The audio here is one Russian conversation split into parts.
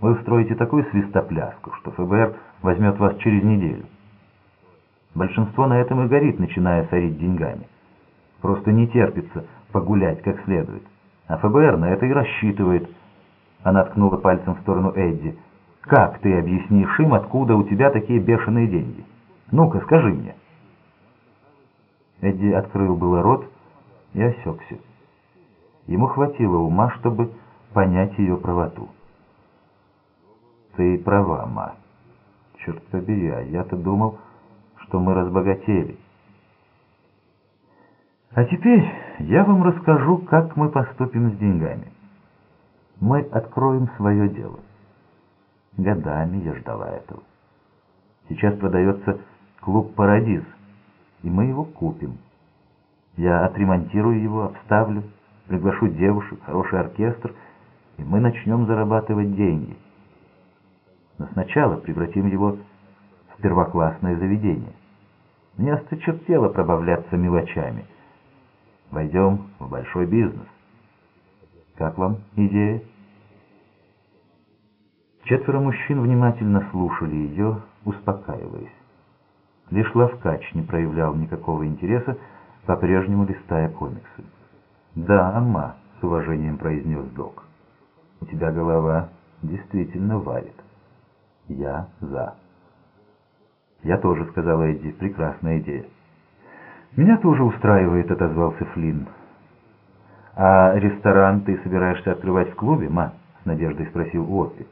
Вы устроите такую свистопляску, что ФБР возьмет вас через неделю. Большинство на этом и горит, начиная сорить деньгами. Просто не терпится погулять как следует. А ФБР на это и рассчитывает. Она ткнула пальцем в сторону Эдди. «Как ты объяснишь им, откуда у тебя такие бешеные деньги? Ну-ка, скажи мне». Эдди открыл было рот и осекся. Ему хватило ума, чтобы понять ее правоту. «Ты права, ма. Черт побери, а я-то думал, что мы разбогатели». А теперь я вам расскажу, как мы поступим с деньгами. Мы откроем свое дело. Годами я ждала этого. Сейчас продается клуб «Парадиз», и мы его купим. Я отремонтирую его, обставлю, приглашу девушек, хороший оркестр, и мы начнем зарабатывать деньги. Но сначала превратим его в первоклассное заведение. Мне осточертело пробавляться мелочами — Войдем в большой бизнес. Как вам идея? Четверо мужчин внимательно слушали ее, успокаиваясь. Лишь Лавкач не проявлял никакого интереса, по-прежнему листая комиксы. «Да, Амма», — с уважением произнес док. «У тебя голова действительно варит. Я за». «Я тоже», — сказала Эдди, — «прекрасная идея». «Меня тоже устраивает», — отозвался Флинн. «А ресторан ты собираешься открывать в клубе, Ма?» — с надеждой спросил Уоппи.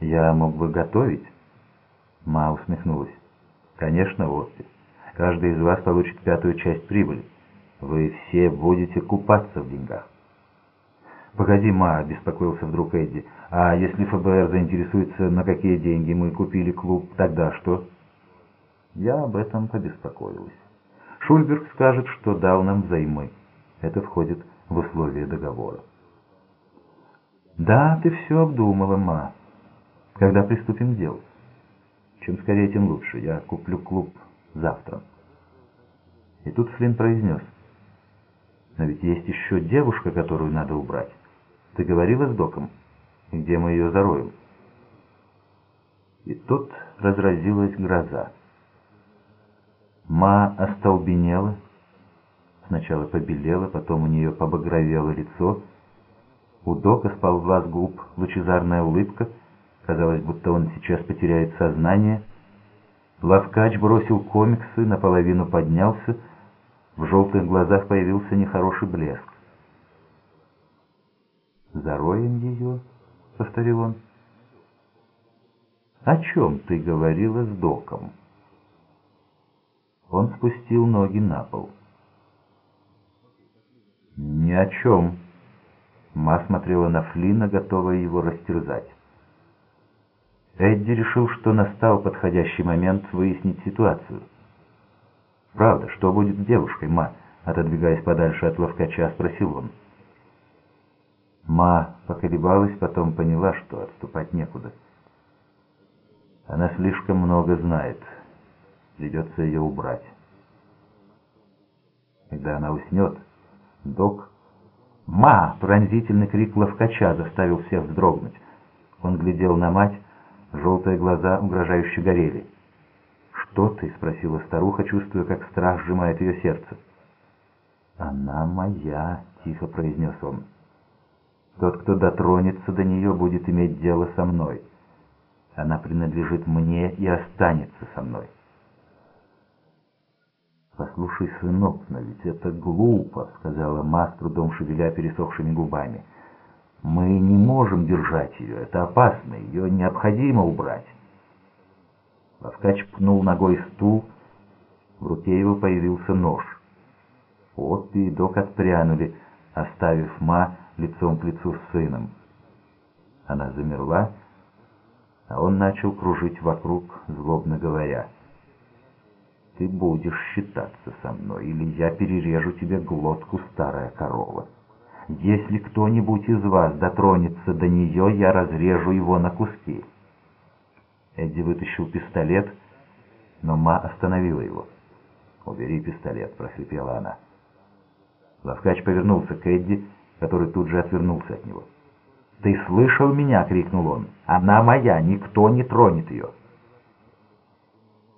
«Я мог бы готовить?» Ма усмехнулась. «Конечно, Уоппи. Каждый из вас получит пятую часть прибыли. Вы все будете купаться в деньгах». «Погоди, Ма», — беспокоился вдруг Эдди. «А если ФБР заинтересуется, на какие деньги мы купили клуб, тогда что?» Я об этом побеспокоилась. Шульберг скажет, что дал нам взаймы. Это входит в условия договора. Да, ты все обдумала, ма. Когда приступим к делу? Чем скорее, тем лучше. Я куплю клуб завтра. И тут Флинн произнес. Но ведь есть еще девушка, которую надо убрать. Ты говорила с доком? Где мы ее зароем? И тут разразилась гроза. Ма остолбенела, сначала побелела, потом у нее побагровело лицо. У Дока сползла с губ лучезарная улыбка, казалось, будто он сейчас потеряет сознание. Лавкач бросил комиксы, наполовину поднялся, в желтых глазах появился нехороший блеск. «Зароем ее?» — повторил он. «О чем ты говорила с Доком?» Он спустил ноги на пол. «Ни о чем». Ма смотрела на Флина, готовая его растерзать. Эдди решил, что настал подходящий момент выяснить ситуацию. «Правда, что будет с девушкой, Ма?» Отодвигаясь подальше от ловкача, спросил он. Ма поколебалась, потом поняла, что отступать некуда. Она слишком много знает. Придется ее убрать. Когда она уснет, док... «Ма!» — пронзительный крик ловкача заставил всех вздрогнуть. Он глядел на мать, желтые глаза угрожающе горели. «Что ты?» — спросила старуха, чувствуя, как страх сжимает ее сердце. «Она моя!» — тихо произнес он. «Тот, кто дотронется до нее, будет иметь дело со мной. Она принадлежит мне и останется со мной». «Послушай, сынок, но ведь это глупо», — сказала Ма с трудом шевеля пересохшими губами. «Мы не можем держать ее, это опасно, ее необходимо убрать». Лавкач пнул ногой стул, в руке его появился нож. Отпи и док отпрянули, оставив Ма лицом к лицу с сыном. Она замерла, а он начал кружить вокруг, злобно говоря — ты будешь считаться со мной, или я перережу тебе глотку, старая корова. Если кто-нибудь из вас дотронется до нее, я разрежу его на куски. Эдди вытащил пистолет, но Ма остановила его. «Убери пистолет», — прохрипела она. Лавкач повернулся к Эдди, который тут же отвернулся от него. «Ты слышал меня?» — крикнул он. «Она моя, никто не тронет ее!»